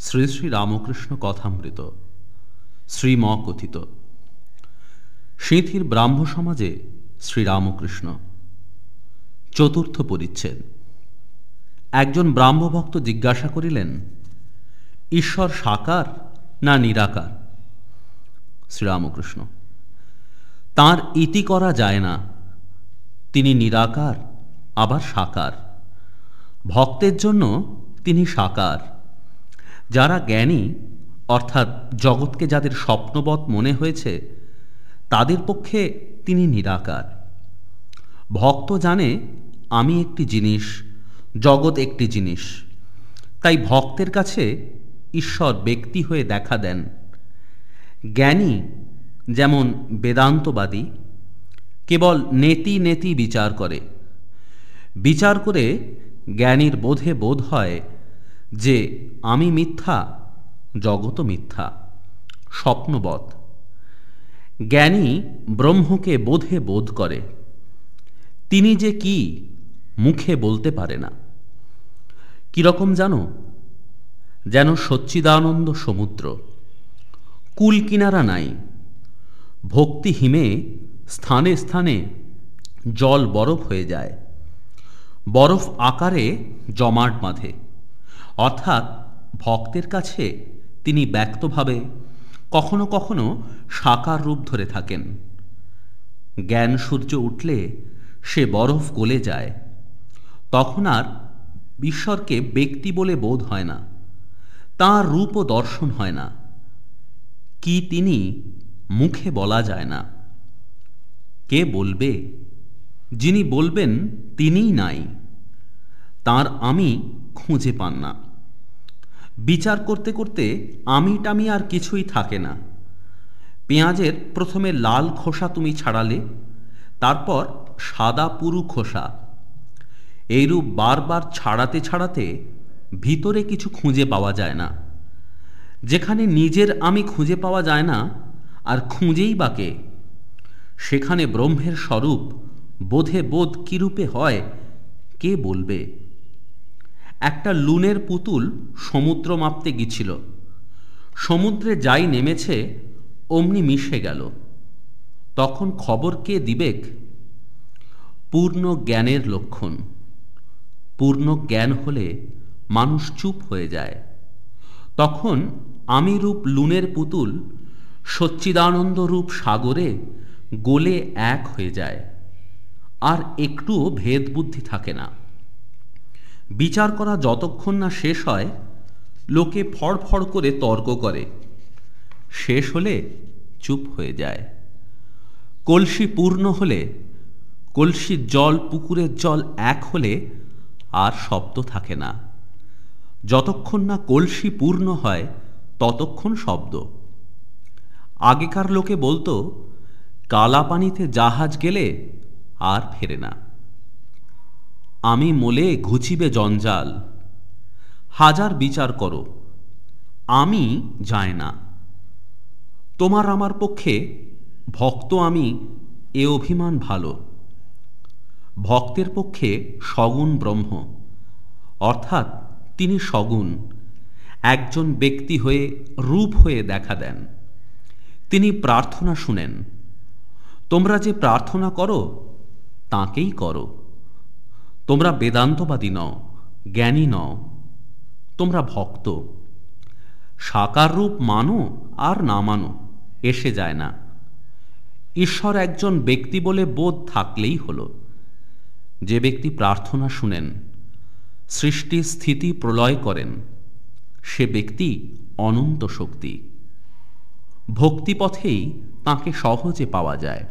শ্রী শ্রী রামকৃষ্ণ কথামৃত শ্রীম কথিত সিঁথির ব্রাহ্ম সমাজে শ্রীরামকৃষ্ণ চতুর্থ পরিচ্ছেদ। একজন ব্রাহ্মভক্ত জিজ্ঞাসা করিলেন, ঈশ্বর সাকার না নিরাকার? শ্রীরামকৃষ্ণ তার ইতি করা যায় না। তিনি নিরাকার, আবার সাকার। ভক্তের জন্য তিনি সাকার। যারা জ্ঞানী, অর্থাৎ জগৎকে যাদের স্বপ্নবৎ মনে হয়েছে, তাদের পক্ষে তিনি নিরাকার। ভক্ত জানে, আমি একটি জিনিস, জগৎ একটি জিনিস। তাই ভক্তের কাছে ঈশ্বর ব্যক্তি হয়ে দেখা দেন। জ্ঞানী যেমন বেদান্তবাদী, কেবল নেতি নেতি বিচার করে। বিচার করে জ্ঞানীর বোধে বোধ হয় যে আমি মিথ্যা জগৎ মিথ্যা স্বপ্নবধ জ্ঞানী ব্রহ্মকে বোধে বোধ করে। তিনি যে কি, মুখে বলতে পারে না। কীরকম জানো? যেন সচ্চিদানন্দ সমুদ্র। কুল কিনারা নাই। ভক্তি হিমে স্থানে স্থানে জল বরফ হয়ে যায়। বরফ আকারে জমাট বাঁধে। অর্থাৎ ভক্তের কাছে তিনি ব্যক্তভাবে কখনো কখনো সাকার রূপ ধরে থাকেন। জ্ঞান সূর্য উঠলে সে বরফ গলে যায়। তখন আর ঈশ্বরকে ব্যক্তি বলে বোধ হয় না, তাঁর রূপ ও দর্শন হয় না, কি তিনি মুখে বলা যায় না। কে বলবে? যিনি বলবেন তিনিই নাই, তার আমি খুঁজে পান না। বিচার করতে করতে আমি টামি আর কিছুই থাকে না। পেঁয়াজের প্রথমে লাল খোসা তুমি ছাড়ালে, তারপর সাদা পুরু খোসা। এইরূপ বারবার ছাড়াতে ছাড়াতে ভিতরে কিছু খুঁজে পাওয়া যায় না। যেখানে নিজের আমি খুঁজে পাওয়া যায় না, আর খুঁজেই বাকে সেখানে ব্রহ্মের স্বরূপ বোধে বোধ কীরূপে হয়, কে বলবে? একটা লুনের পুতুল সমুদ্র মাপতে গিয়েছিল। সমুদ্রে যাই নেমেছে, অমনি মিশে গেল। তখন খবর কে দিবেক পূর্ণ জ্ঞানের লক্ষণ। পূর্ণ জ্ঞান হলে মানুষ চুপ হয়ে যায়। তখন আমি রূপ লুনের পুতুল সচ্চিদানন্দ রূপ সাগরে গোলে এক হয়ে যায়। আর একটুও ভেদ বুদ্ধি থাকে না। বিচার করা যতক্ষণ না শেষ হয়, লোকে ফড়ফড় করে তর্ক করে। শেষ হলে চুপ হয়ে যায়। কলসি পূর্ণ হলে কলসির জল পুকুরের জল এক হলে আর শব্দ থাকে না। যতক্ষণ না কলসি পূর্ণ হয়, ততক্ষণ শব্দ। আগেকার লোকে বলতো কালা পানিতে জাহাজ গেলে আর ফেরে না। আমি মোলে ঘুচিবে জঞ্জাল। হাজার বিচার করো, আমি যায় না। তোমার আমার পক্ষে ভক্ত আমি, এ অভিমান ভালো। ভক্তের পক্ষে সগুণ ব্রহ্ম, অর্থাৎ তিনি সগুণ, একজন ব্যক্তি হয়ে, রূপ হয়ে দেখা দেন। তিনি প্রার্থনা শুনেন, তোমরা যে প্রার্থনা করো, তাকেই করো। তোমরা বেদান্তবাদী নও, জ্ঞানী নও, তোমরা ভক্ত। সাকার রূপ মানো আর না মানো, এসে যায় না। ঈশ্বর একজন ব্যক্তি বলে বোধ থাকলেই হল। যে ব্যক্তি প্রার্থনা শুনেন, সৃষ্টি স্থিতি প্রলয় করেন, সে ব্যক্তি অনন্ত শক্তি। ভক্তিপথেই তাকে সহজে পাওয়া যায়।